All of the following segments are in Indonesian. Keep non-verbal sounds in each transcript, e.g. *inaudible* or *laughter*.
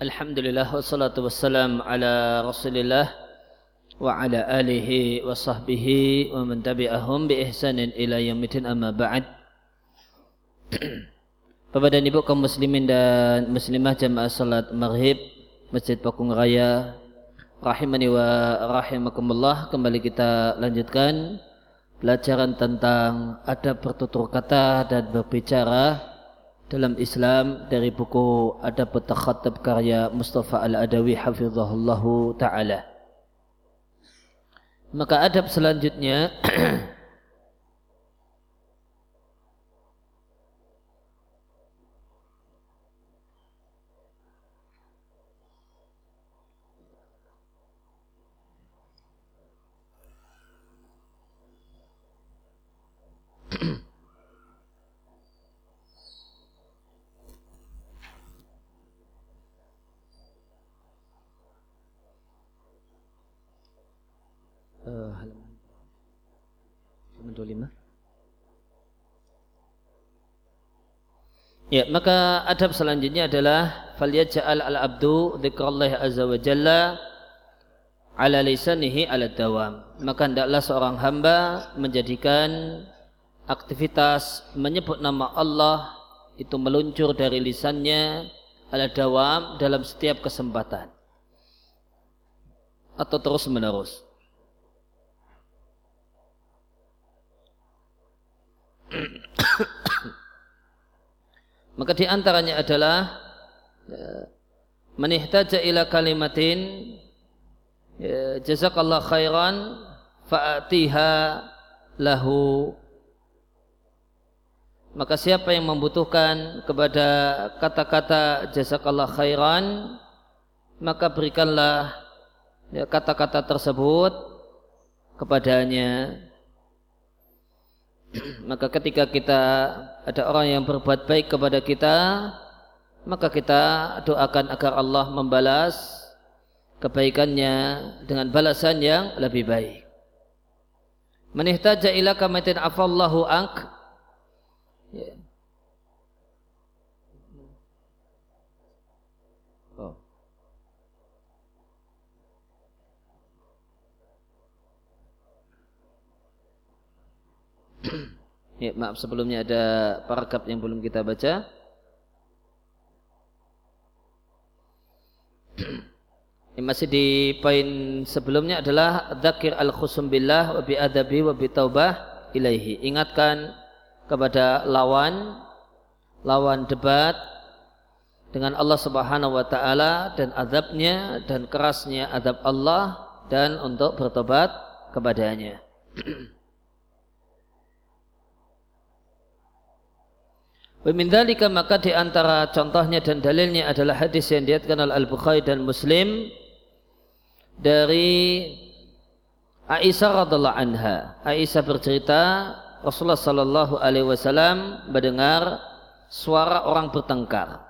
Alhamdulillah wassalatu wassalam ala Rasulillah wa ala alihi wa sahbihi wa man tabi'ahum bi ihsanin ila yaumil amma ba'd. *clears throat* Bapak dan Ibu kaum muslimin dan muslimah jamaah salat maghrib Masjid Pakung Raya rahimani wa rahimakumullah kembali kita lanjutkan pelajaran tentang adab bertutur kata dan berbicara dalam Islam dari buku Adab Takhatab karya Mustafa Al-Adawi hafizahullahu taala. Maka adab selanjutnya *clears throat* Ya, maka adab selanjutnya adalah falyaj'al al-abdu dzikrullah azza wa jalla ala lisanihi ala dawam. Maka hendaklah seorang hamba menjadikan aktivitas menyebut nama Allah itu meluncur dari lisannya ala dawam dalam setiap kesempatan atau terus menerus. *clears throat* Maka di antaranya adalah ya, manihtaja ila kalimatin ya, jazakallah khairan fa'atiha lahu. Maka siapa yang membutuhkan kepada kata-kata jazakallah khairan maka berikanlah ya, kata-kata tersebut kepadanya *clears throat* maka ketika kita ada orang yang berbuat baik kepada kita maka kita doakan agar Allah membalas kebaikannya dengan balasan yang lebih baik. Manihtaja ila kamatin afallahu ank ya, maaf sebelumnya ada paragraf yang belum kita baca. Ini masih di poin sebelumnya adalah dzakir al khusum billah wa bi adabi wa bi taubah ilaihi. Ingatkan kepada lawan lawan debat dengan Allah Subhanahu wa taala dan azabnya dan kerasnya azab Allah dan untuk bertobat kepadanya. *clears throat* Pemindalika maka di antara contohnya dan dalilnya adalah hadis yang diatkan oleh Al-Bukhari dan Muslim dari Aisyah radhiallahu anha. Aisyah bercerita Rasulullah sallallahu alaihi wasallam mendengar suara orang bertengkar.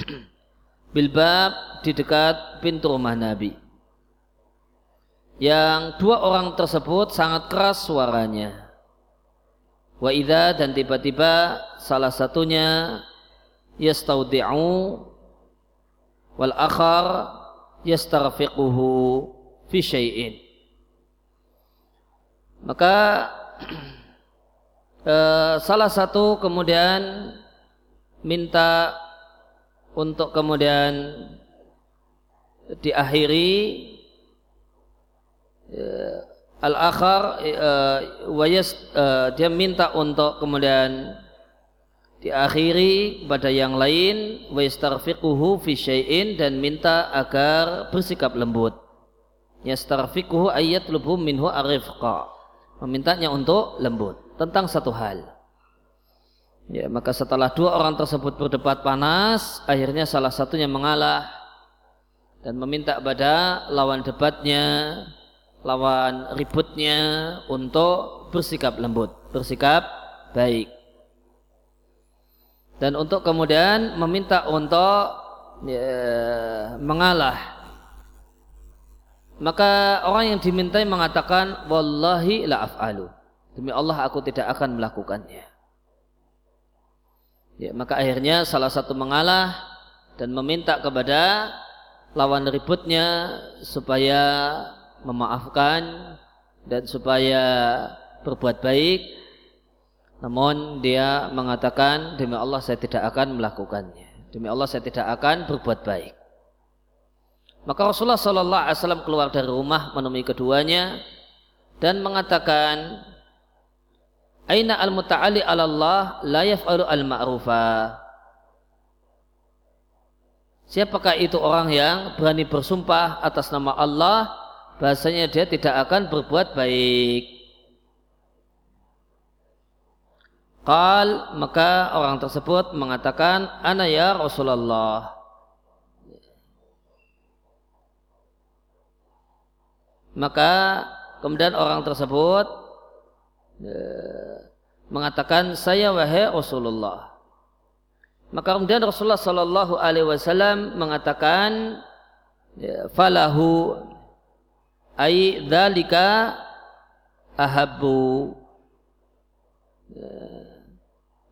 *clears throat* Bilbab di dekat pintu rumah Nabi. Yang dua orang tersebut sangat keras suaranya. Wa idza dan tiba-tiba salah satunya yastaudi'u wal akhar yastarfiquhu fi syai'in. Maka *clears throat* eh, salah satu kemudian minta untuk kemudian diakhiri eh, Al-akhar uh, wayas uh, dia minta untuk kemudian diakhiri pada yang lain wa yastarfiquhu fi syai'in dan minta agar bersikap lembut. Yastarfiquhu ayat lubu minhu arifqa. Memintanya untuk lembut tentang satu hal. Ya, maka setelah dua orang tersebut berdebat panas, akhirnya salah satunya mengalah dan meminta pada lawan debatnya lawan ributnya untuk bersikap lembut, bersikap baik. Dan untuk kemudian meminta untuk ya, mengalah. Maka orang yang dimintai mengatakan wallahi la af'alu. Demi Allah aku tidak akan melakukannya. Ya, maka akhirnya salah satu mengalah dan meminta kepada lawan ributnya supaya memaafkan dan supaya berbuat baik namun dia mengatakan demi Allah saya tidak akan melakukannya demi Allah saya tidak akan berbuat baik maka Rasulullah Shallallahu Alaihi Wasallam keluar dari rumah menemui keduanya dan mengatakan Aina al mutaali ala Allah la yaf'alu al ma'rufa. Siapakah itu orang yang berani bersumpah atas nama Allah bahasanya dia tidak akan berbuat baik. Qal maka orang tersebut mengatakan ana ya Rasulullah. Maka kemudian orang tersebut Ya, mengatakan saya wahai Rasulullah. Maka kemudian Rasulullah Shallallahu Alaihi Wasallam mengatakan ya, falahu ay dalika ahabu ya,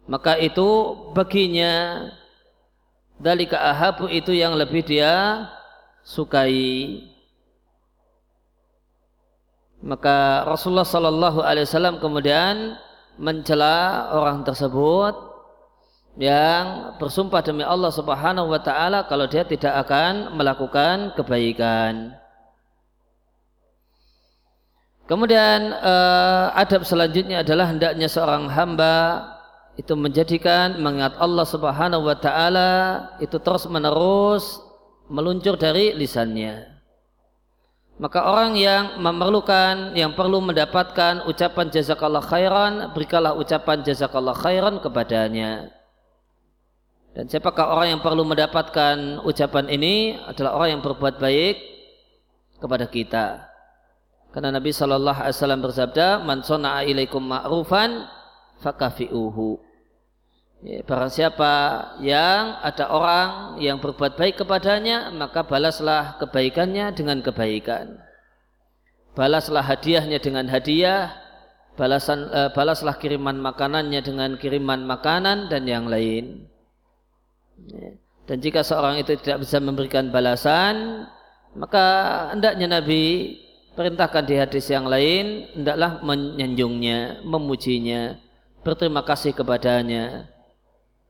maka itu baginya dalika ahabu itu yang lebih dia sukai. Maka Rasulullah Shallallahu Alaihi Wasallam kemudian mencela orang tersebut yang bersumpah demi Allah Subhanahu Wa Taala kalau dia tidak akan melakukan kebaikan. Kemudian uh, adab selanjutnya adalah hendaknya seorang hamba itu menjadikan mengingat Allah Subhanahu wa taala itu terus menerus meluncur dari lisannya. Maka orang yang memerlukan, yang perlu mendapatkan ucapan jazakallah khairan, berikanlah ucapan jazakallah khairan kepadanya. Dan siapakah orang yang perlu mendapatkan ucapan ini adalah orang yang berbuat baik kepada kita. Karena Nabi Shallallahu Alaihi Wasallam bersabda, "Man sona'a ilaikum ma'rufan, fakafi'uhu." Ya, barang siapa yang ada orang yang berbuat baik kepadanya, maka balaslah kebaikannya dengan kebaikan. Balaslah hadiahnya dengan hadiah, balasan, eh, balaslah kiriman makanannya dengan kiriman makanan dan yang lain. Ya. Dan jika seorang itu tidak bisa memberikan balasan, maka hendaknya Nabi perintahkan di hadis yang lain, hendaklah menyanjungnya, memujinya, berterima kasih kepadanya.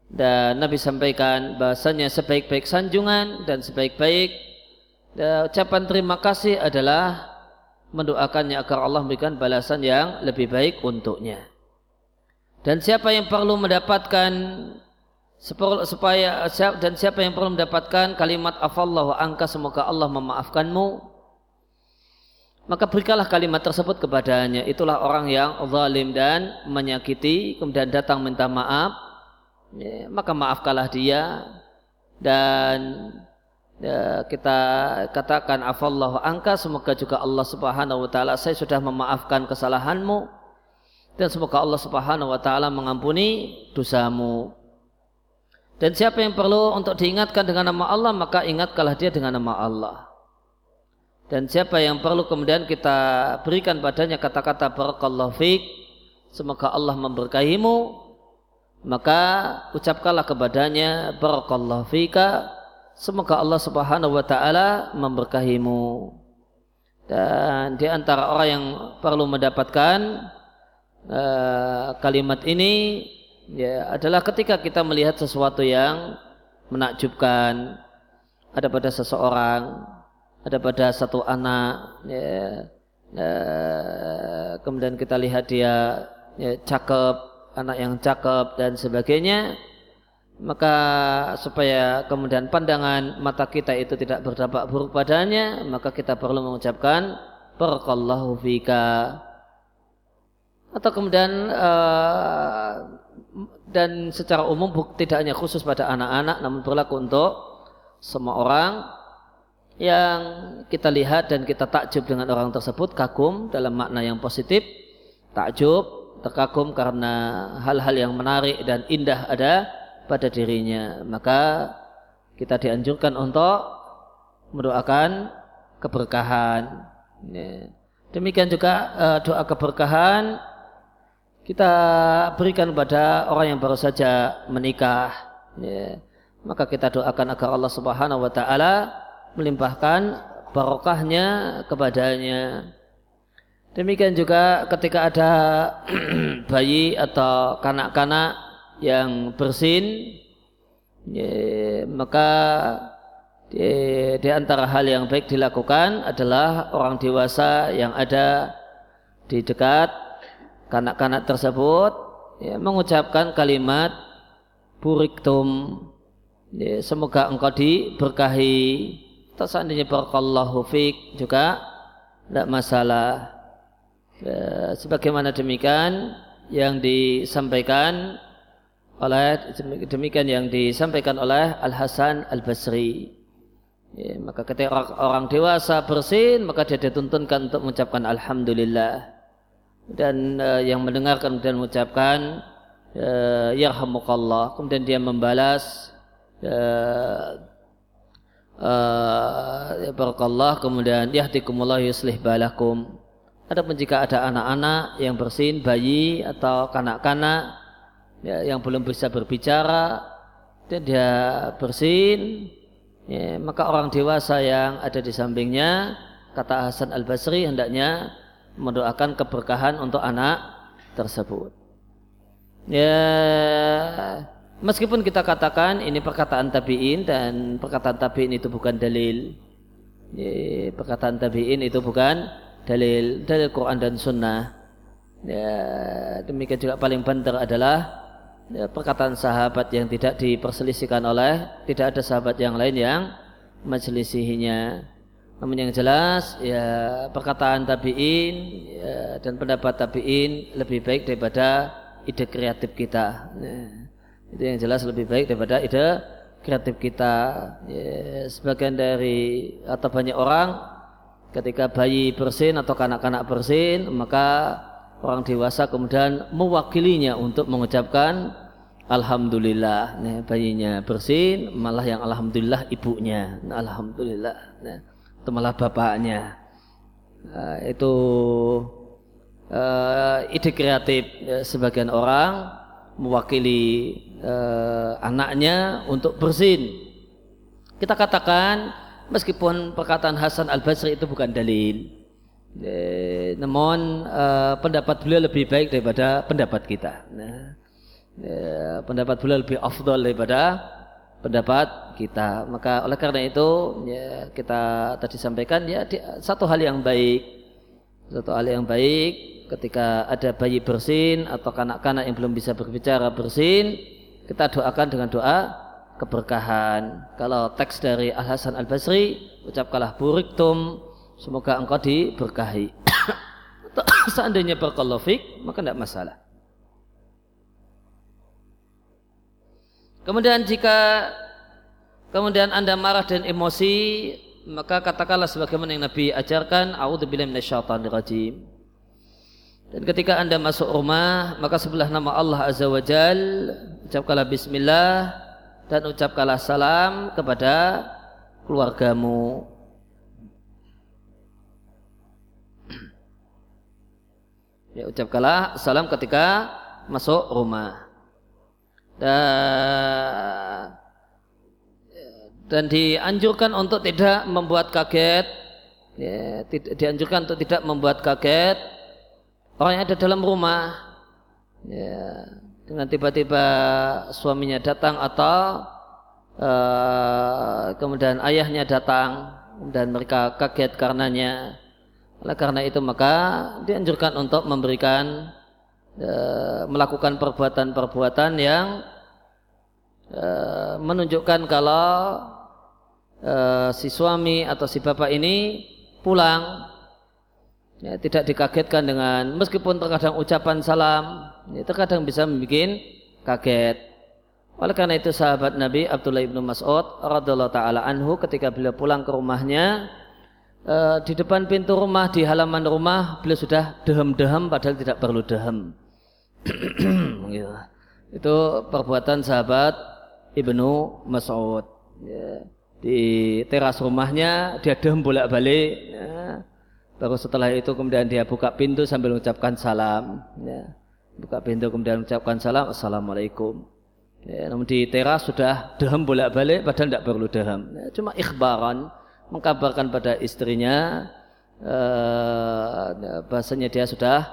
Dan Nabi sampaikan bahasanya sebaik-baik sanjungan dan sebaik-baik. Ucapan terima kasih adalah mendoakannya agar Allah memberikan balasan yang lebih baik untuknya. Dan siapa yang perlu mendapatkan supaya dan siapa yang perlu mendapatkan kalimat afallahu angka semoga Allah memaafkanmu maka berikanlah kalimat tersebut kepadanya itulah orang yang zalim dan menyakiti kemudian datang minta maaf ya, maka maafkanlah dia dan ya, kita katakan afallahu angka semoga juga Allah Subhanahu wa taala saya sudah memaafkan kesalahanmu dan semoga Allah Subhanahu wa taala mengampuni dosamu. Dan siapa yang perlu untuk diingatkan dengan nama Allah maka ingatkanlah dia dengan nama Allah. Dan siapa yang perlu kemudian kita berikan padanya kata-kata barakallahu fiik semoga Allah memberkahimu maka ucapkanlah kepadanya barakallahu fika semoga Allah Subhanahu wa taala memberkahimu. Dan di antara orang yang perlu mendapatkan uh, kalimat ini ya adalah ketika kita melihat sesuatu yang menakjubkan. Ada pada seseorang ada pada satu anak ya, ya kemudian kita lihat dia ya, cakep anak yang cakep dan sebagainya. Maka supaya kemudian pandangan mata kita itu tidak berdampak buruk padanya maka kita perlu mengucapkan barakallahu fika. Atau kemudian uh, dan secara umum tidak hanya khusus pada anak-anak namun berlaku untuk semua orang yang kita lihat dan kita takjub dengan orang tersebut kagum dalam makna yang positif takjub terkagum karena hal-hal yang menarik dan indah ada pada dirinya maka kita dianjurkan untuk mendoakan keberkahan ya. demikian juga uh, doa keberkahan kita berikan pada orang yang baru saja menikah ya. maka kita doakan agar Allah Subhanahu wa taala melimpahkan barokahnya kepadanya. Demikian juga ketika ada *clears throat* bayi atau kanak-kanak yang bersin, ya, maka di, di antara hal yang baik dilakukan adalah orang dewasa yang ada di dekat kanak-kanak tersebut ya, mengucapkan kalimat buriktum ya, semoga engkau diberkahi atau seandainya barakallahu fiq juga tidak masalah. Ya, sebagaimana demikian yang disampaikan oleh demikian yang disampaikan oleh Al Hasan Al Basri. Ya, maka ketika orang, orang dewasa bersin maka dia dituntunkan untuk mengucapkan Alhamdulillah. Dan uh, yang mendengarkan dan mengucapkan uh, Yarhamukallah. Kemudian dia membalas uh, uh, Barakallah kemudian Yahdikumullah yuslih balakum Adapun jika ada anak-anak yang bersin, bayi atau kanak-kanak ya, yang belum bisa berbicara dan dia bersin, ya, maka orang dewasa yang ada di sampingnya, kata Hasan Al Basri hendaknya mendoakan keberkahan untuk anak tersebut. Ya, meskipun kita katakan ini perkataan tabiin dan perkataan tabiin itu bukan dalil, ya, perkataan tabiin itu bukan dalil dalil Quran dan Sunnah. Ya, demikian juga paling benar adalah ya, perkataan sahabat yang tidak diperselisihkan oleh tidak ada sahabat yang lain yang menselisihinya. Namun yang jelas ya perkataan tabiin ya, dan pendapat tabiin lebih baik daripada ide kreatif kita. Ya, itu yang jelas lebih baik daripada ide kreatif kita. Ya, sebagian dari atau banyak orang ketika bayi bersin atau kanak-kanak bersin maka orang dewasa kemudian mewakilinya untuk mengucapkan Alhamdulillah. Nah, bayinya bersin malah yang Alhamdulillah ibunya. Nah, Alhamdulillah. Nah, itu malah bapaknya. Nah, itu uh, ide kreatif ya, sebagian orang mewakili uh, anaknya untuk bersin. Kita katakan meskipun perkataan Hasan Al Basri itu bukan dalil eh, namun eh, pendapat beliau lebih baik daripada pendapat kita. Nah, eh, pendapat beliau lebih afdol daripada pendapat kita. Maka oleh karena itu ya, kita tadi sampaikan ya di, satu hal yang baik satu hal yang baik ketika ada bayi bersin atau kanak-kanak yang belum bisa berbicara bersin kita doakan dengan doa keberkahan. Kalau teks dari Al Hasan Al Basri, ucapkanlah buriktum, semoga engkau diberkahi. *coughs* Seandainya berkolofik, maka tidak masalah. Kemudian jika kemudian anda marah dan emosi, maka katakanlah sebagaimana yang Nabi ajarkan, A'udzubillahi. Dan ketika anda masuk rumah, maka sebelah nama Allah Azza wa Jal, ucapkanlah Bismillah, dan ucapkanlah salam kepada keluargamu. Ya, ucapkanlah salam ketika masuk rumah. Dan, dan dianjurkan untuk tidak membuat kaget. Ya, dianjurkan untuk tidak membuat kaget orang yang ada dalam rumah. Ya, dengan tiba-tiba suaminya datang atau uh, kemudian ayahnya datang dan mereka kaget karenanya. Oleh karena itu maka dianjurkan untuk memberikan uh, melakukan perbuatan-perbuatan yang uh, menunjukkan kalau uh, si suami atau si bapak ini pulang ya, tidak dikagetkan dengan meskipun terkadang ucapan salam ya, terkadang bisa membuat kaget oleh karena itu sahabat Nabi Abdullah ibnu Mas'ud radhiallahu taala anhu ketika beliau pulang ke rumahnya eh, di depan pintu rumah di halaman rumah beliau sudah dehem-dehem padahal tidak perlu dehem gitu. *clears throat* itu perbuatan sahabat ibnu Mas'ud ya. Di teras rumahnya dia dehem bolak-balik ya Baru setelah itu kemudian dia buka pintu sambil mengucapkan salam. Ya. Buka pintu kemudian mengucapkan salam. Assalamualaikum. Ya, namun di teras sudah daham bolak-balik padahal tidak perlu daham. Ya, cuma ikhbaran mengkabarkan pada istrinya eh, bahasanya dia sudah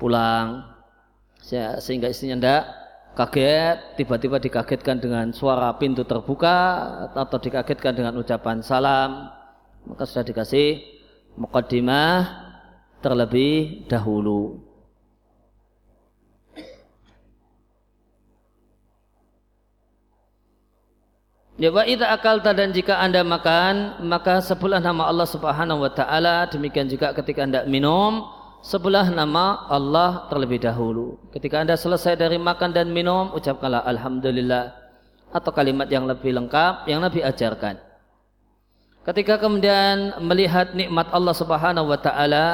pulang sehingga istrinya tidak kaget tiba-tiba dikagetkan dengan suara pintu terbuka atau dikagetkan dengan ucapan salam maka sudah dikasih mukaddimah terlebih dahulu. Ya wa idza akalta dan jika Anda makan maka sebelah nama Allah Subhanahu wa taala demikian juga ketika Anda minum sebelah nama Allah terlebih dahulu. Ketika Anda selesai dari makan dan minum ucapkanlah alhamdulillah atau kalimat yang lebih lengkap yang Nabi ajarkan. Ketika kemudian melihat nikmat Allah Subhanahu wa taala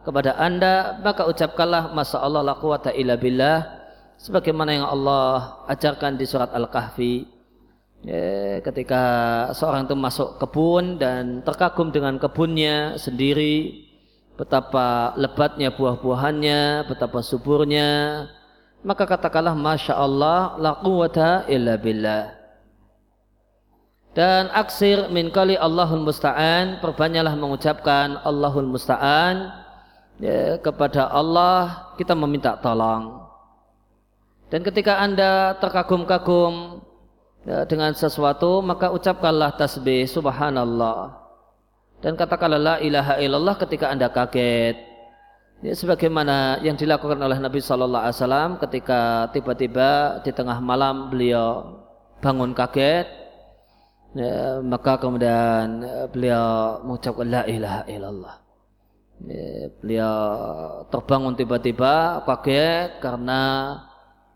kepada Anda maka ucapkanlah masa Allah la quwata illa billah sebagaimana yang Allah ajarkan di surat Al-Kahfi ya, ketika seorang itu masuk kebun dan terkagum dengan kebunnya sendiri betapa lebatnya buah-buahannya betapa suburnya maka katakanlah masya Allah la quwata illa billah. Dan aksir min kali Allahul Musta'an perbanyaklah mengucapkan Allahul Musta'an ya, kepada Allah kita meminta tolong. Dan ketika anda terkagum-kagum ya, dengan sesuatu maka ucapkanlah tasbih subhanallah dan katakanlah la ilaha illallah ketika anda kaget. Ya, sebagaimana yang dilakukan oleh Nabi Shallallahu Alaihi Wasallam ketika tiba-tiba di tengah malam beliau bangun kaget. Ya, maka kemudian beliau mengucapkan la ilaha illallah. Ya, beliau terbangun tiba-tiba kaget karena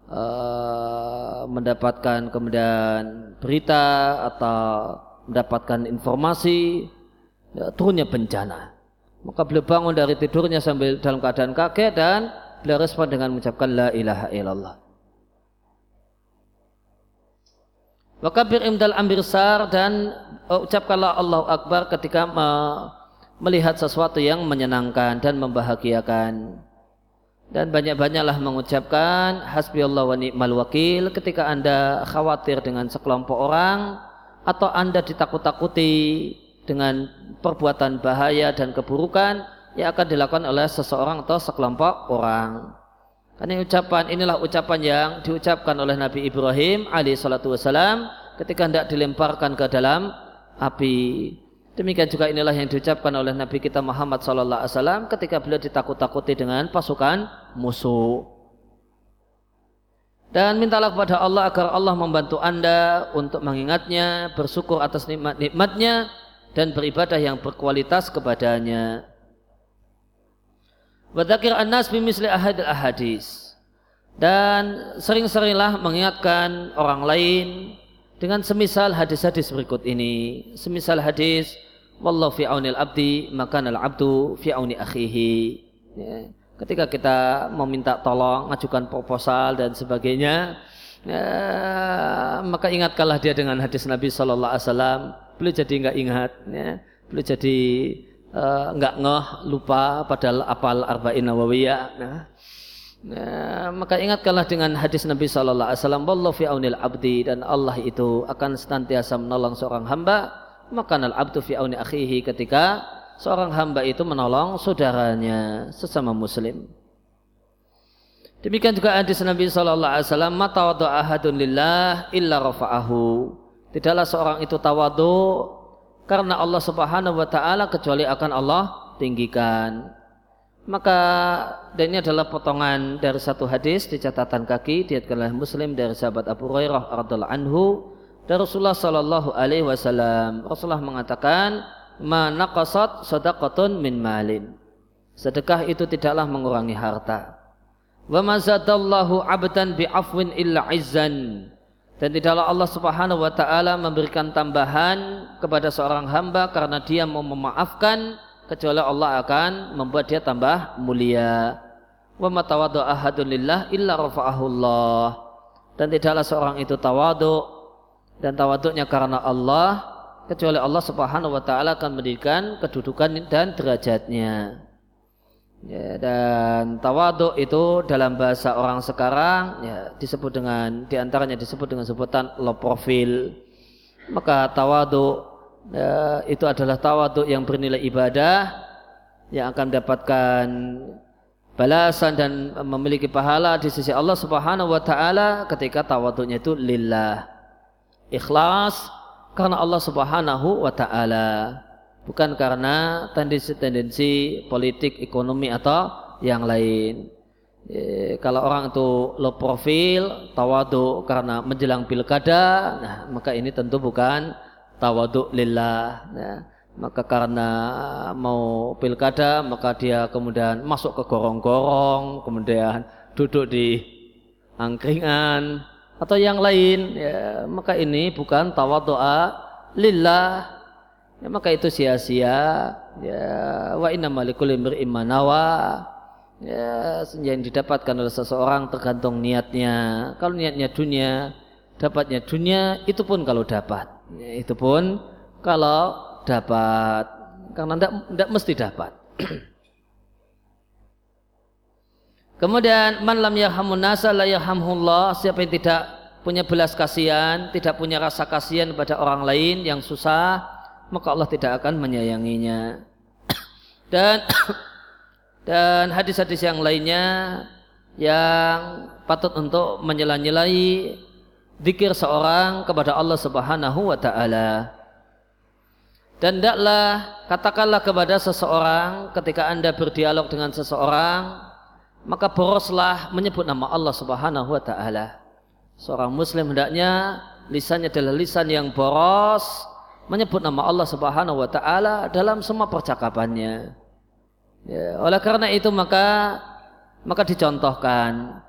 uh, mendapatkan kemudian berita atau mendapatkan informasi ya, turunnya bencana. Maka beliau bangun dari tidurnya sambil dalam keadaan kaget dan beliau respon dengan mengucapkan la ilaha illallah. Wakabir imdal ambirsar dan uh, ucapkanlah Allahu Akbar ketika melihat sesuatu yang menyenangkan dan membahagiakan dan banyak-banyaklah mengucapkan hasbi Allah wa ni'mal wakil ketika Anda khawatir dengan sekelompok orang atau Anda ditakut-takuti dengan perbuatan bahaya dan keburukan yang akan dilakukan oleh seseorang atau sekelompok orang. Karena ucapan inilah ucapan yang diucapkan oleh Nabi Ibrahim wasalam ketika hendak dilemparkan ke dalam api. Demikian juga inilah yang diucapkan oleh Nabi kita Muhammad Sallallahu Alaihi Wasallam ketika beliau ditakut-takuti dengan pasukan musuh. Dan mintalah kepada Allah agar Allah membantu anda untuk mengingatnya, bersyukur atas nikmat-nikmatnya, dan beribadah yang berkualitas kepadanya. Wadakir anas bimisli ahadil ahadis. Dan sering-seringlah mengingatkan orang lain dengan semisal hadis-hadis berikut ini. Semisal hadis wallahu fi aunil abdi maka al abdu fi auni akhihi ya. ketika kita meminta tolong ngajukan proposal dan sebagainya ya, maka ingatkanlah dia dengan hadis Nabi Shallallahu Alaihi Wasallam beliau jadi nggak ingat ya. beliau jadi uh, nggak ngeh lupa padahal apal arba'in nawawiyah nah. Ya, maka ingatkanlah dengan hadis Nabi Shallallahu Alaihi Wasallam, "Wallahu fi aunil abdi" dan Allah itu akan senantiasa menolong seorang hamba maka al abdu fi auni akhihi ketika seorang hamba itu menolong saudaranya sesama muslim. Demikian juga hadis Nabi sallallahu alaihi wasallam mata ahadun lillah illa rafa'ahu. Tidaklah seorang itu tawadu karena Allah Subhanahu wa taala kecuali akan Allah tinggikan. Maka dan ini adalah potongan dari satu hadis di catatan kaki diatkan oleh Muslim dari sahabat Abu Hurairah radhiallahu anhu dan Rasulullah Shallallahu Alaihi Wasallam. Rasulullah mengatakan mana kasat sadaqatun min malin. Sedekah itu tidaklah mengurangi harta. Wa mazadallahu abdan bi afwin illa izzan dan tidaklah Allah Subhanahu wa taala memberikan tambahan kepada seorang hamba karena dia mau memaafkan kecuali Allah akan membuat dia tambah mulia wa matawadu ahadun lillah illa rafa'ahu Allah dan tidaklah seorang itu tawadu dan tawaduknya karena Allah kecuali Allah Subhanahu wa taala akan memberikan kedudukan dan derajatnya. Dan tawaduk itu dalam bahasa orang sekarang ya disebut dengan di antaranya disebut dengan sebutan low profil. Maka tawaduk ya, itu adalah tawaduk yang bernilai ibadah yang akan mendapatkan balasan dan memiliki pahala di sisi Allah Subhanahu wa taala ketika tawaduknya itu lillah. Ikhlas karena Allah Subhanahu wa taala bukan karena tendensi-tendensi politik, ekonomi atau yang lain. E, kalau orang itu low profil, tawadu karena menjelang pilkada, nah maka ini tentu bukan tawadu lillah. Nah, maka karena mau pilkada, maka dia kemudian masuk ke gorong-gorong, kemudian duduk di angkringan atau yang lain, ya, maka ini bukan tawadu'a lillah ya, maka itu sia-sia. Ya wa inna malikul imanawa ya yang didapatkan oleh seseorang tergantung niatnya. Kalau niatnya dunia dapatnya dunia itu pun kalau dapat. Ya, itu pun kalau dapat. Karena tidak tidak mesti dapat. *clears throat* Kemudian man lam yarhamun nasa la yarhamullah siapa yang tidak punya belas kasihan, tidak punya rasa kasihan pada orang lain yang susah, maka Allah tidak akan menyayanginya. Dan *coughs* dan hadis-hadis yang lainnya yang patut untuk menyela-nyelai zikir seorang kepada Allah Subhanahu wa taala. Dan tidaklah katakanlah kepada seseorang ketika Anda berdialog dengan seseorang maka boroslah menyebut nama Allah Subhanahu wa taala. Seorang muslim hendaknya lisannya adalah lisan yang boros menyebut nama Allah Subhanahu wa taala dalam semua percakapannya. Ya, oleh karena itu maka maka dicontohkan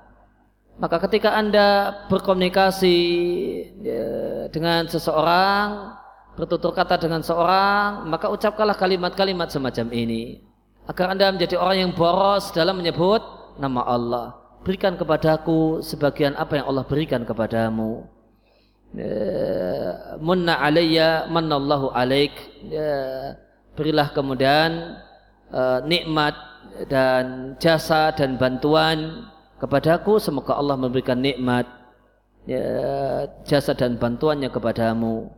maka ketika Anda berkomunikasi ya, dengan seseorang, bertutur kata dengan seorang, maka ucapkanlah kalimat-kalimat semacam ini. Agar Anda menjadi orang yang boros dalam menyebut nama Allah. Berikan kepadaku sebagian apa yang Allah berikan kepadamu. Ya, munna alayya manallahu alaik. Ya, berilah kemudian uh, nikmat dan jasa dan bantuan kepadaku. Semoga Allah memberikan nikmat jasa dan bantuannya kepadamu.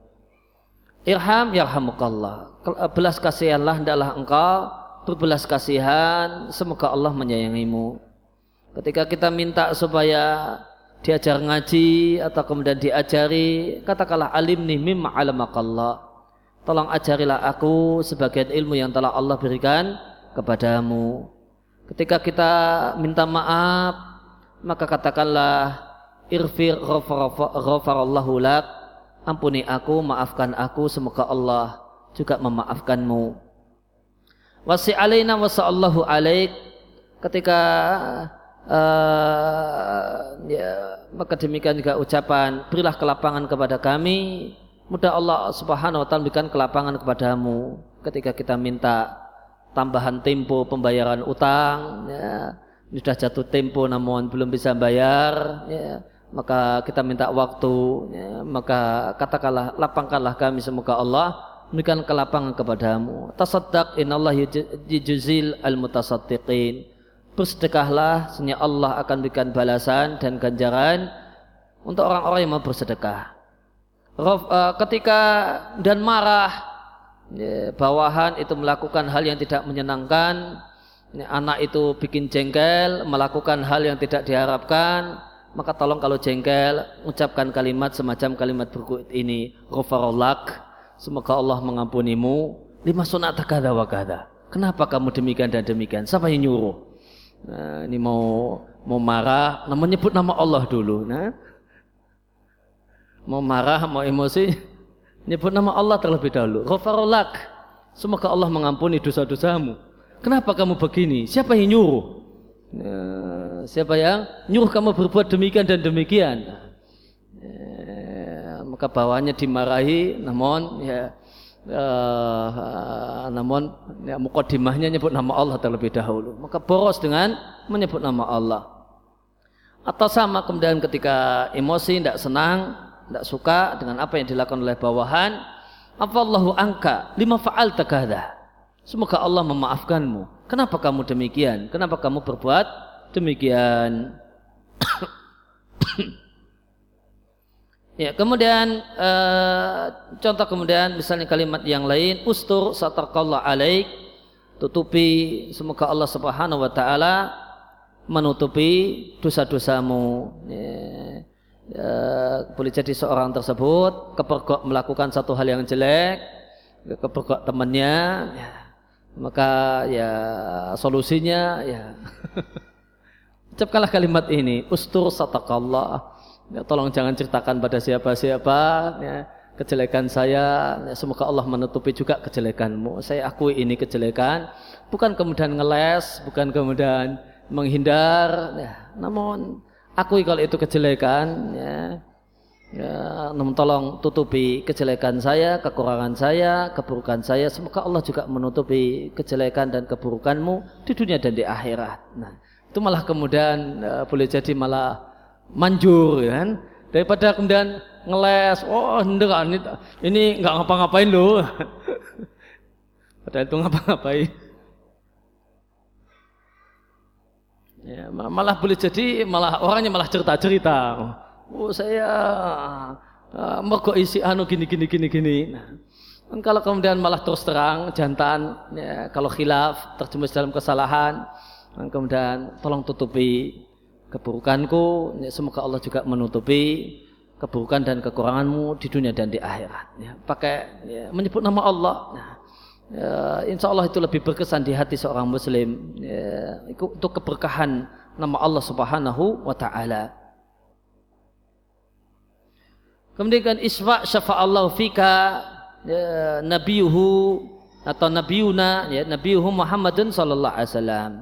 Irham yarhamukallah. Eh, belas kasihanlah hendaklah engkau berbelas kasihan. Semoga Allah menyayangimu. Ketika kita minta supaya diajar ngaji atau kemudian diajari katakanlah alim nih mimma alamakallah. Tolong ajarilah aku sebagian ilmu yang telah Allah berikan kepadamu. Ketika kita minta maaf maka katakanlah irfir ghafarallahu lak. Ampuni aku maafkan aku semoga Allah juga memaafkanmu. Wasi alaina wa alaik. Ketika uh, ya, maka demikian juga ucapan berilah kelapangan kepada kami. Mudah Allah subhanahu wa ta'ala berikan kelapangan kepadamu ketika kita minta tambahan tempo pembayaran utang ya, sudah jatuh tempo namun belum bisa bayar ya, maka kita minta waktu ya, maka katakanlah lapangkanlah kami semoga Allah berikan kelapangan kepadamu. Tasaddaq inallah yujzil al mutasaddiqin bersedekahlah sehingga Allah akan berikan balasan dan ganjaran untuk orang-orang yang mau bersedekah. Eh, ketika dan marah ya, bawahan itu melakukan hal yang tidak menyenangkan, anak itu bikin jengkel, melakukan hal yang tidak diharapkan, maka tolong kalau jengkel ucapkan kalimat semacam kalimat berikut ini, Ghafarallak, semoga Allah mengampunimu, lima sunat kada wa kada. Kenapa kamu demikian dan demikian? Siapa yang nyuruh? Nah, ini mau mau marah, nah menyebut nama Allah dulu. Nah, mau marah, mau emosi, nyebut nama Allah terlebih dahulu. Ghafarulak. Semoga Allah mengampuni dosa-dosamu. Kenapa kamu begini? Siapa yang nyuruh? Nah, siapa yang nyuruh kamu berbuat demikian dan demikian? Nah, maka bawahnya dimarahi, namun ya uh, namun ya, mukodimahnya nyebut nama Allah terlebih dahulu maka boros dengan menyebut nama Allah atau sama kemudian ketika emosi tidak senang tidak suka dengan apa yang dilakukan oleh bawahan Allahu angka lima faal tegada semoga Allah memaafkanmu kenapa kamu demikian? Kenapa kamu berbuat demikian? *coughs* ya, kemudian uh, contoh kemudian misalnya kalimat yang lain, ustur satarkallah alaik, tutupi semoga Allah Subhanahu wa taala menutupi dosa-dosamu. Ya, ya, boleh jadi seorang tersebut kepergok melakukan satu hal yang jelek, kepergok temannya, ya, maka ya solusinya ya *laughs* ucapkanlah kalimat ini, ustur satakallah. Ya, tolong jangan ceritakan pada siapa-siapa ya, kejelekan saya. Ya, semoga Allah menutupi juga kejelekanmu. Saya akui ini kejelekan, bukan kemudian ngeles, bukan kemudian menghindar, ya, namun akui kalau itu kejelekan, ya, ya, namun tolong tutupi kejelekan saya, kekurangan saya, keburukan saya. Semoga Allah juga menutupi kejelekan dan keburukanmu di dunia dan di akhirat. Nah, itu malah kemudian uh, boleh jadi malah manjur, ya kan? Daripada kemudian ngeles, oh enggak ini ini nggak ngapa-ngapain loh. *laughs* Padahal itu ngapa-ngapain. Ya, malah boleh jadi malah orangnya malah cerita-cerita. Oh saya uh, mergo isi anu gini gini gini gini. Nah, kan kalau kemudian malah terus terang jantan ya, kalau khilaf terjemus dalam kesalahan dan kemudian tolong tutupi keburukanku ya, semoga Allah juga menutupi keburukan dan kekuranganmu di dunia dan di akhirat ya, pakai ya, menyebut nama Allah nah, ya, insya Allah itu lebih berkesan di hati seorang muslim ya, untuk keberkahan nama Allah subhanahu wa ta'ala. Kemudian isfa Allah fika ya, nabiyuhu atau nabiyuna ya, nabiyuhu Muhammadun sallallahu alaihi wasallam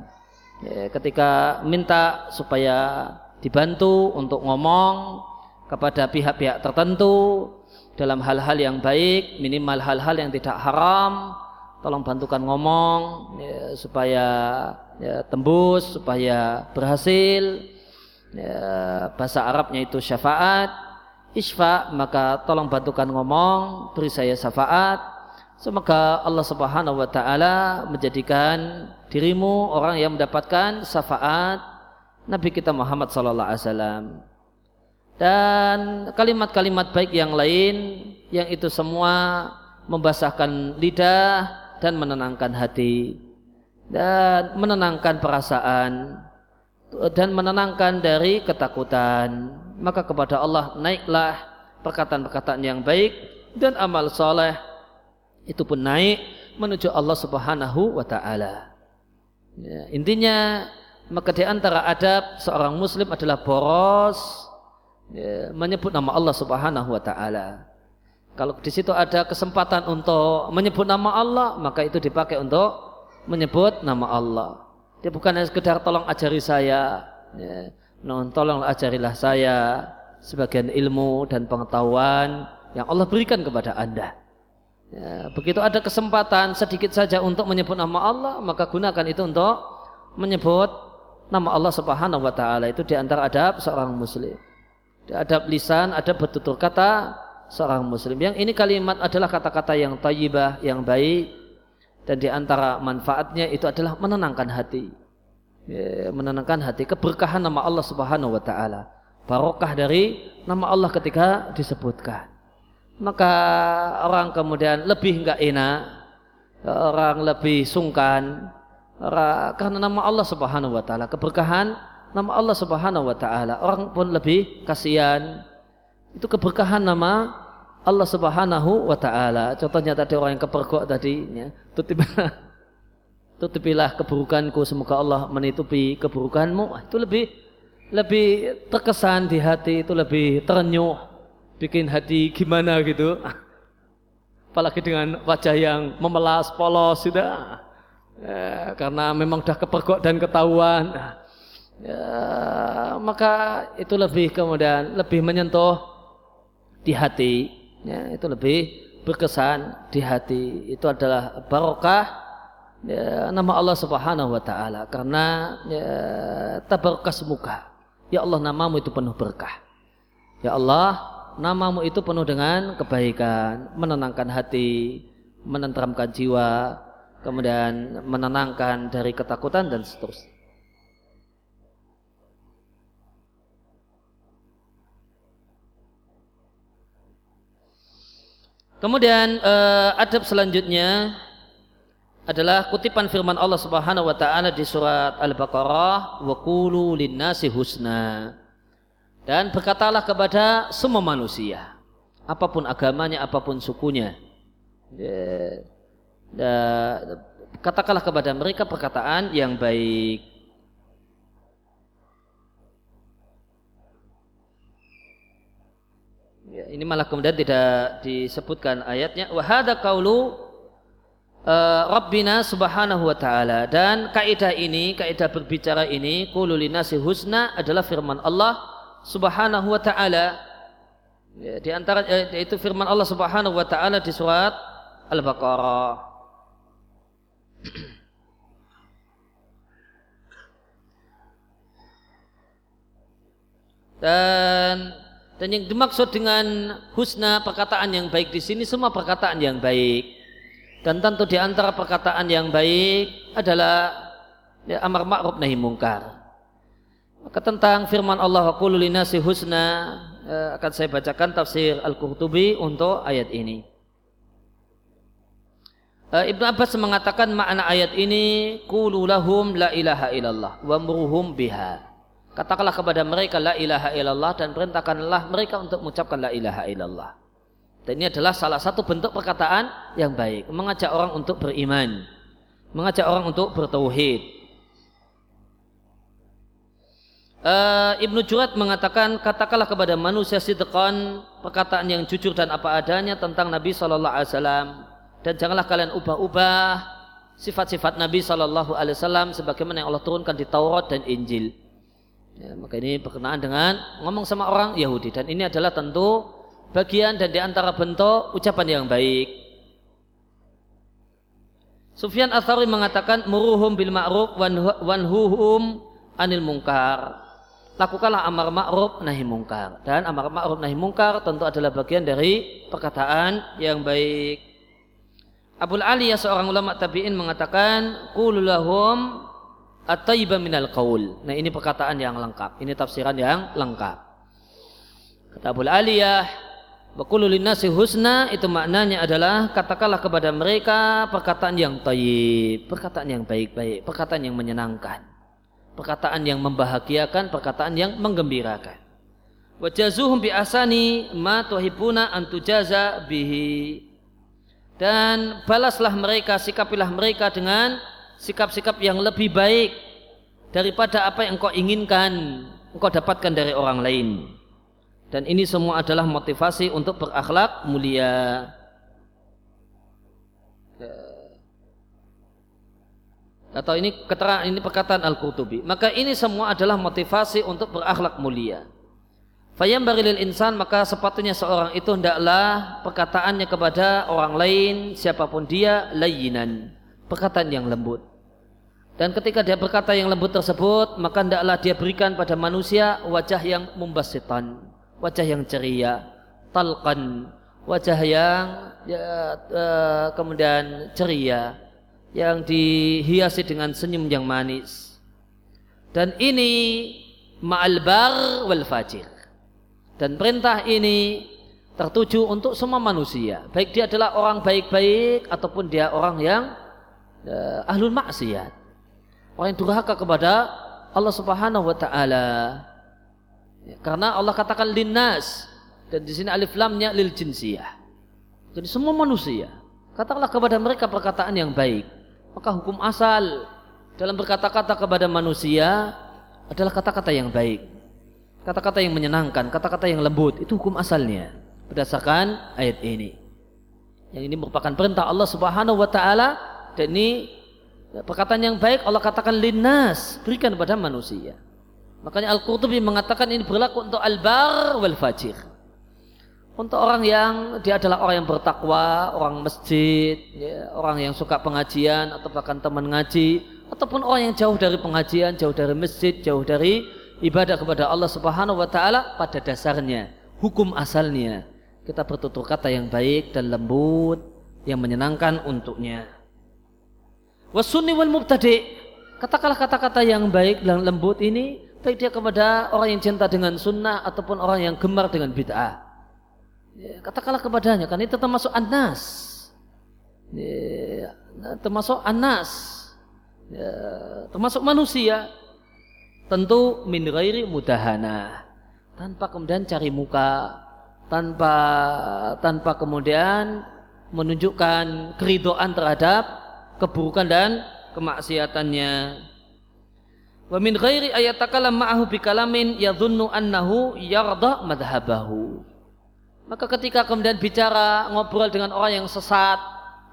ya, ketika minta supaya dibantu untuk ngomong kepada pihak-pihak tertentu dalam hal-hal yang baik minimal hal-hal yang tidak haram tolong bantukan ngomong ya, supaya ya, tembus supaya berhasil ya, bahasa Arabnya itu syafaat isfa maka tolong bantukan ngomong beri saya syafaat semoga Allah Subhanahu wa taala menjadikan dirimu orang yang mendapatkan syafaat Nabi kita Muhammad sallallahu alaihi wasallam. Dan kalimat-kalimat baik yang lain yang itu semua membasahkan lidah dan menenangkan hati. Dan menenangkan perasaan. Dan menenangkan dari ketakutan. Maka kepada Allah naiklah perkataan-perkataan yang baik dan amal soleh itu pun naik menuju Allah Subhanahu wa taala. Ya, intinya maka di antara adab seorang muslim adalah boros ya, menyebut nama Allah Subhanahu wa taala. Kalau di situ ada kesempatan untuk menyebut nama Allah, maka itu dipakai untuk menyebut nama Allah. Dia bukan hanya sekedar tolong ajari saya, ya. non tolong ajarilah saya sebagian ilmu dan pengetahuan yang Allah berikan kepada anda. Ya, begitu ada kesempatan sedikit saja untuk menyebut nama Allah, maka gunakan itu untuk menyebut nama Allah Subhanahu wa taala itu di antara adab seorang muslim. Di adab lisan ada bertutur kata seorang muslim. Yang ini kalimat adalah kata-kata yang tayyibah, yang baik dan di antara manfaatnya itu adalah menenangkan hati. Ya, menenangkan hati, keberkahan nama Allah Subhanahu wa taala. Barokah dari nama Allah ketika disebutkan. Maka orang kemudian lebih enggak enak, orang lebih sungkan karena nama Allah Subhanahu wa taala, keberkahan nama Allah Subhanahu wa taala. Orang pun lebih kasihan, itu keberkahan nama Allah Subhanahu wa taala. Contohnya tadi orang yang kepergok tadi ya, tutupilah *laughs* tutupilah keburukanku semoga Allah menutupi keburukanmu. Itu lebih lebih terkesan di hati, itu lebih terenyuh, bikin hati gimana gitu. Apalagi dengan wajah yang memelas, polos sudah. Ya, karena memang sudah kepergok dan ketahuan. Ya, maka itu lebih kemudian lebih menyentuh di hati ya, itu lebih berkesan di hati itu adalah barokah ya, nama Allah Subhanahu wa taala karena ya, semuka ya Allah namamu itu penuh berkah ya Allah namamu itu penuh dengan kebaikan menenangkan hati menenteramkan jiwa kemudian menenangkan dari ketakutan dan seterusnya. Kemudian uh, adab selanjutnya adalah kutipan firman Allah Subhanahu wa taala di surat Al-Baqarah wa qulu linnasi husna. Dan berkatalah kepada semua manusia, apa pun agamanya, apa pun sukunya. Ya, ya, katakanlah kepada mereka perkataan yang baik. Ya, ini malah kemudian tidak disebutkan ayatnya. Wahada kaulu uh, Rabbina subhanahu wa ta'ala. Dan kaidah ini, kaidah berbicara ini, qulu linasi husna adalah firman Allah subhanahu wa ta'ala. Ya, di antara eh, itu firman Allah subhanahu wa ta'ala di surat Al-Baqarah. Dan dan yang dimaksud dengan husna perkataan yang baik di sini semua perkataan yang baik. Dan tentu di antara perkataan yang baik adalah ya, amar ma'ruf nahi mungkar. Maka tentang firman Allah wa qulu linasi husna ya, akan saya bacakan tafsir Al-Qurtubi untuk ayat ini. Eh, Ibnu Abbas mengatakan makna ayat ini qulu lahum la ilaha illallah wa muruhum biha. Katakanlah kepada mereka la ilaha illallah dan perintahkanlah mereka untuk mengucapkan la ilaha illallah. Dan ini adalah salah satu bentuk perkataan yang baik. Mengajak orang untuk beriman. Mengajak orang untuk bertauhid. Uh, Ibnu Jurat mengatakan katakanlah kepada manusia sidqan perkataan yang jujur dan apa adanya tentang Nabi Shallallahu Alaihi Wasallam dan janganlah kalian ubah-ubah sifat-sifat Nabi Shallallahu Alaihi Wasallam sebagaimana yang Allah turunkan di Taurat dan Injil. Ya, maka ini berkenaan dengan ngomong sama orang Yahudi dan ini adalah tentu bagian dan di antara bentuk ucapan yang baik. Sufyan Athari mengatakan muruhum bil ma'ruf wanhuhum anil mungkar. Lakukanlah amar ma'ruf nahi mungkar dan amar ma'ruf nahi mungkar tentu adalah bagian dari perkataan yang baik. Abul Aliyah seorang ulama tabi'in mengatakan qul lahum at-tayyiba minal qaul. Nah, ini perkataan yang lengkap. Ini tafsiran yang lengkap. Kata Abu Aliyah, wa qulu linnasi husna itu maknanya adalah katakanlah kepada mereka perkataan yang thayyib, perkataan yang baik-baik, perkataan yang menyenangkan. Perkataan yang membahagiakan, perkataan yang menggembirakan. Wa jazuhum bi asani ma tuhibuna an tujaza bihi. Dan balaslah mereka, sikapilah mereka dengan sikap-sikap yang lebih baik daripada apa yang engkau inginkan engkau dapatkan dari orang lain dan ini semua adalah motivasi untuk berakhlak mulia atau ini keterangan ini perkataan Al-Qurtubi. Maka ini semua adalah motivasi untuk berakhlak mulia. Fayam barilil insan maka sepatutnya seorang itu hendaklah perkataannya kepada orang lain siapa pun dia layinan. Perkataan yang lembut. Dan ketika dia berkata yang lembut tersebut, maka hendaklah dia berikan pada manusia wajah yang mumbasitan, wajah yang ceria, talqan, wajah yang ya, uh, kemudian ceria, yang dihiasi dengan senyum yang manis. Dan ini ma'al bar wal fajir. Dan perintah ini tertuju untuk semua manusia. Baik dia adalah orang baik-baik ataupun dia orang yang uh, ahlul maksiat orang yang durhaka kepada Allah Subhanahu wa taala. Ya, karena Allah katakan linnas dan di sini alif lamnya lil jinsiyah. Jadi semua manusia. Katakanlah kepada mereka perkataan yang baik. Maka hukum asal dalam berkata-kata kepada manusia adalah kata-kata yang baik. Kata-kata yang menyenangkan, kata-kata yang lembut. Itu hukum asalnya berdasarkan ayat ini. Yang ini merupakan perintah Allah Subhanahu wa taala dan ini perkataan yang baik Allah katakan linnas, berikan kepada manusia. Makanya Al-Qurtubi mengatakan ini berlaku untuk al-bar wal fajir. Untuk orang yang dia adalah orang yang bertakwa, orang masjid, ya, orang yang suka pengajian atau bahkan teman ngaji, ataupun orang yang jauh dari pengajian, jauh dari masjid, jauh dari ibadah kepada Allah Subhanahu wa taala pada dasarnya, hukum asalnya kita bertutur kata yang baik dan lembut yang menyenangkan untuknya. Wasunni wal mubtadi. Katakanlah kata-kata yang baik dan lembut ini baik dia kepada orang yang cinta dengan sunnah ataupun orang yang gemar dengan bid'ah. Ya, katakanlah kepadanya kan itu termasuk anas. Ya, termasuk anas. Ya, termasuk manusia. Tentu min mudahana. Tanpa kemudian cari muka, tanpa tanpa kemudian menunjukkan keridoan terhadap keburukan dan kemaksiatannya. Wa min ghairi ayatakalam ma'ahu bikalamin yadhunnu annahu yarda madhabahu. Maka ketika kemudian bicara ngobrol dengan orang yang sesat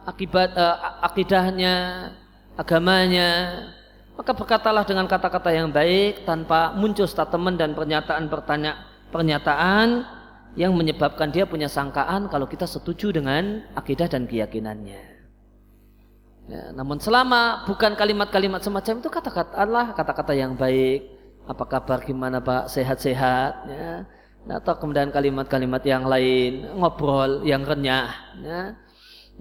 akibat uh, akidahnya, agamanya, maka berkatalah dengan kata-kata yang baik tanpa muncul statement dan pernyataan bertanya pernyataan yang menyebabkan dia punya sangkaan kalau kita setuju dengan akidah dan keyakinannya. Ya, namun selama bukan kalimat-kalimat semacam itu kata-kata Allah kata-kata yang baik. Apa kabar gimana Pak? Sehat-sehat ya. Nah, atau kemudian kalimat-kalimat yang lain, ngobrol yang renyah ya.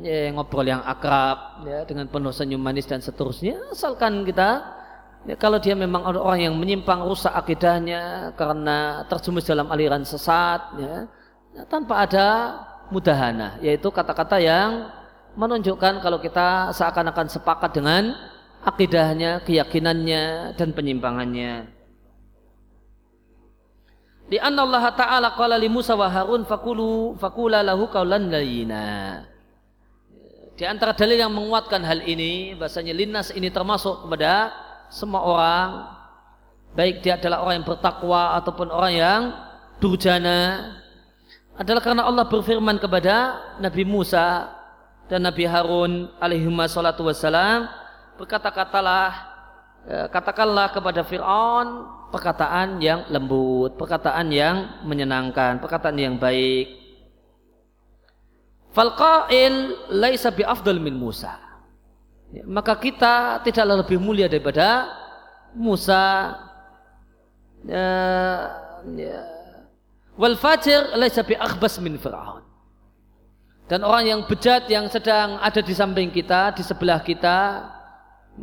ya ngobrol yang akrab ya dengan penuh senyum manis dan seterusnya. Asalkan kita ya, kalau dia memang orang yang menyimpang rusak akidahnya karena terjumus dalam aliran sesat ya, ya tanpa ada mudahana yaitu kata-kata yang menunjukkan kalau kita seakan-akan sepakat dengan akidahnya, keyakinannya dan penyimpangannya. Di anna Allah Ta'ala qala li Musa wa Harun fakulu fakula lahu qaulan layyina. Di antara dalil yang menguatkan hal ini bahasanya linnas ini termasuk kepada semua orang baik dia adalah orang yang bertakwa ataupun orang yang durjana adalah karena Allah berfirman kepada Nabi Musa dan Nabi Harun alaihi wassalam berkata-katalah e, katakanlah kepada Fir'aun perkataan yang lembut, perkataan yang menyenangkan, perkataan yang baik. Falqa'il laisa bi afdal min Musa. Ya, maka kita tidaklah lebih mulia daripada Musa. Ya, ya. Wal fajir laisa bi akhbas min Fir'aun. Dan orang yang bejat yang sedang ada di samping kita, di sebelah kita,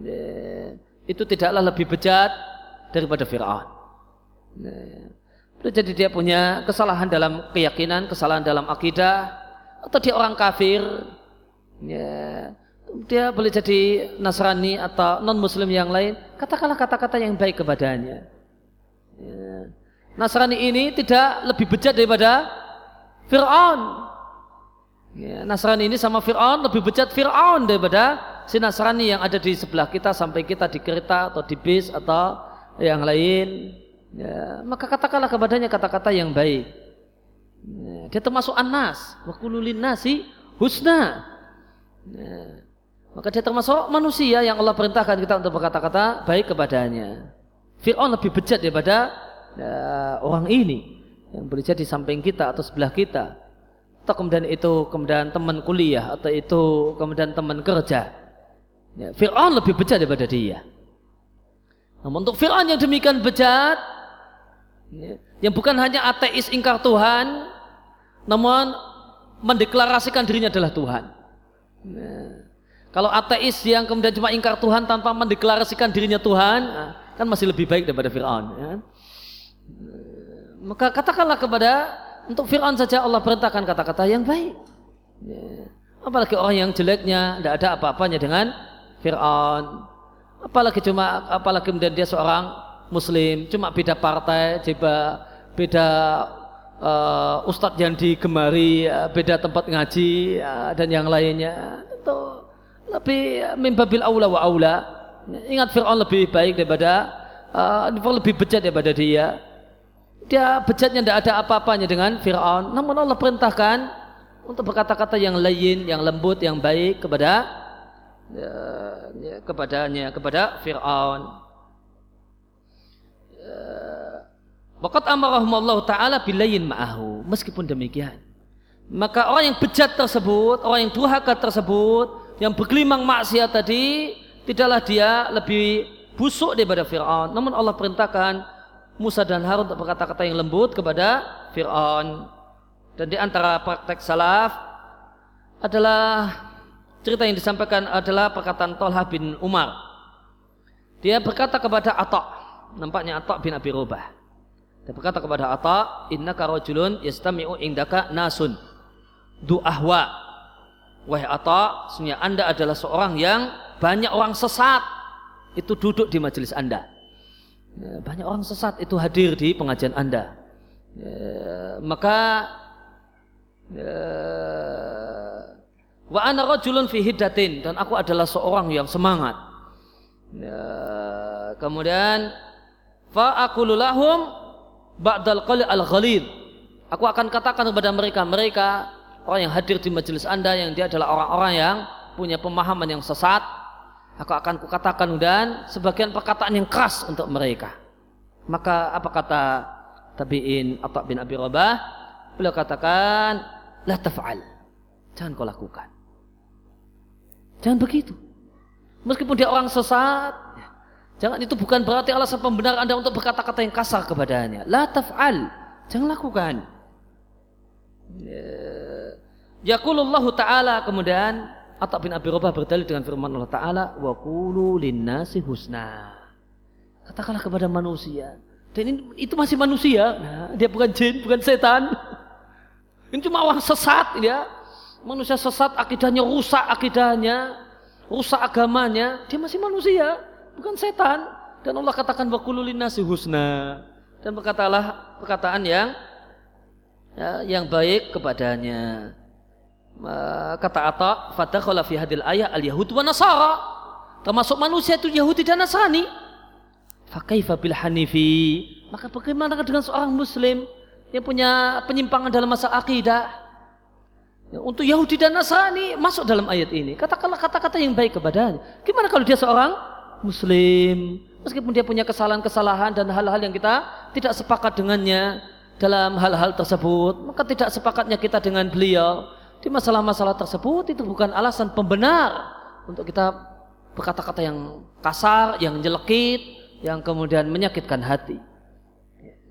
ya, itu tidaklah lebih bejat daripada Fir'aun. Ya, jadi dia punya kesalahan dalam keyakinan, kesalahan dalam akidah, atau dia orang kafir, ya, dia boleh jadi Nasrani atau non Muslim yang lain, katakanlah kata-kata yang baik kepadanya. Ya. Nasrani ini tidak lebih bejat daripada Fir'aun. Ya, Nasrani ini sama Fir'aun lebih bejat Fir'aun daripada si Nasrani yang ada di sebelah kita sampai kita di kereta atau di bis atau yang lain. Ya, maka katakanlah kepadanya kata-kata yang baik. Ya, dia termasuk anas, wakululin nasi husna. Ya, maka dia termasuk manusia yang Allah perintahkan kita untuk berkata-kata baik kepadanya. Fir'aun lebih bejat daripada ya, orang ini yang boleh jadi samping kita atau sebelah kita atau kemudian itu kemudian teman kuliah atau itu kemudian teman kerja. Ya, Fir'aun lebih bejat daripada dia. Namun untuk Fir'aun yang demikian bejat, ya, yang bukan hanya ateis ingkar Tuhan, namun mendeklarasikan dirinya adalah Tuhan. Ya. Kalau ateis yang kemudian cuma ingkar Tuhan tanpa mendeklarasikan dirinya Tuhan, ah, kan masih lebih baik daripada Fir'aun. Ya. Maka katakanlah kepada untuk Fir'aun saja Allah perintahkan kata-kata yang baik. Ya. Apalagi orang yang jeleknya, tidak ada apa-apanya dengan Fir'aun. Apalagi cuma, apalagi kemudian dia seorang Muslim, cuma beda partai, coba beda uh, ustadz yang digemari, uh, beda tempat ngaji uh, dan yang lainnya. Itu lebih mimbabil aula wa aula. Ingat Fir'aun lebih baik daripada, uh, lebih bejat daripada dia dia bejatnya tidak ada apa-apanya dengan Fir'aun. Namun Allah perintahkan untuk berkata-kata yang lain, yang lembut, yang baik kepada ya, ya, kepadanya, kepada Fir'aun. Ya, Waqat amarahumullah ta'ala bilayin ma'ahu. Meskipun demikian. Maka orang yang bejat tersebut, orang yang durhaka tersebut, yang bergelimang maksiat tadi, tidaklah dia lebih busuk daripada Fir'aun. Namun Allah perintahkan Musa dan Harun untuk berkata-kata yang lembut kepada Fir'aun. Dan di antara praktek salaf adalah cerita yang disampaikan adalah perkataan Tolha bin Umar. Dia berkata kepada Atta, nampaknya Atta bin Abi Robah. Dia berkata kepada Atta, Inna karojulun yastami'u indaka nasun du'ahwa. Wahai Atta, sesungguhnya anda adalah seorang yang banyak orang sesat itu duduk di majelis anda. Ya, banyak orang sesat itu hadir di pengajian anda. Ya, maka ya, wa ana rajulun fi hiddatin dan aku adalah seorang yang semangat. Ya, kemudian fa aqulu lahum ba'dal qali al ghalid. Aku akan katakan kepada mereka, mereka orang yang hadir di majelis Anda yang dia adalah orang-orang yang punya pemahaman yang sesat, aku akan kukatakan dan sebagian perkataan yang keras untuk mereka. Maka apa kata Tabi'in Atta bin Abi Rabah? Beliau katakan, la taf'al. Jangan kau lakukan. Jangan begitu. Meskipun dia orang sesat, jangan itu bukan berarti alasan pembenar Anda untuk berkata-kata yang kasar kepadanya. La taf'al. Jangan lakukan. Ya. Yaqulullahu ta'ala kemudian Atta bin Abi Robah berdalil dengan firman Allah Ta'ala wa qulu linnasi husna. Katakanlah kepada manusia. Dan ini, itu masih manusia. Nah, dia bukan jin, bukan setan. *laughs* Ini cuma orang sesat ya. Manusia sesat akidahnya rusak akidahnya, rusak agamanya, dia masih manusia, bukan setan. Dan Allah katakan wa qulu linnasi husna. Dan berkatalah perkataan yang ya, yang baik kepadanya. Kata Atta fadakhala fi hadil ayat al yahud wa nasara. Termasuk manusia itu Yahudi dan Nasrani. Fakaifa bil hanifi? Maka bagaimana dengan seorang muslim yang punya penyimpangan dalam masa akidah untuk Yahudi dan Nasrani masuk dalam ayat ini. Katakanlah kata-kata yang baik kepadanya. Gimana kalau dia seorang muslim? Meskipun dia punya kesalahan-kesalahan dan hal-hal yang kita tidak sepakat dengannya dalam hal-hal tersebut maka tidak sepakatnya kita dengan beliau. Di masalah-masalah tersebut itu bukan alasan pembenar untuk kita berkata-kata yang kasar, yang jelekit, yang kemudian menyakitkan hati.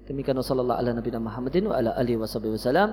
Demikian. Wasallallahu ala nabiyina Muhammadin wa ala alihi wasallam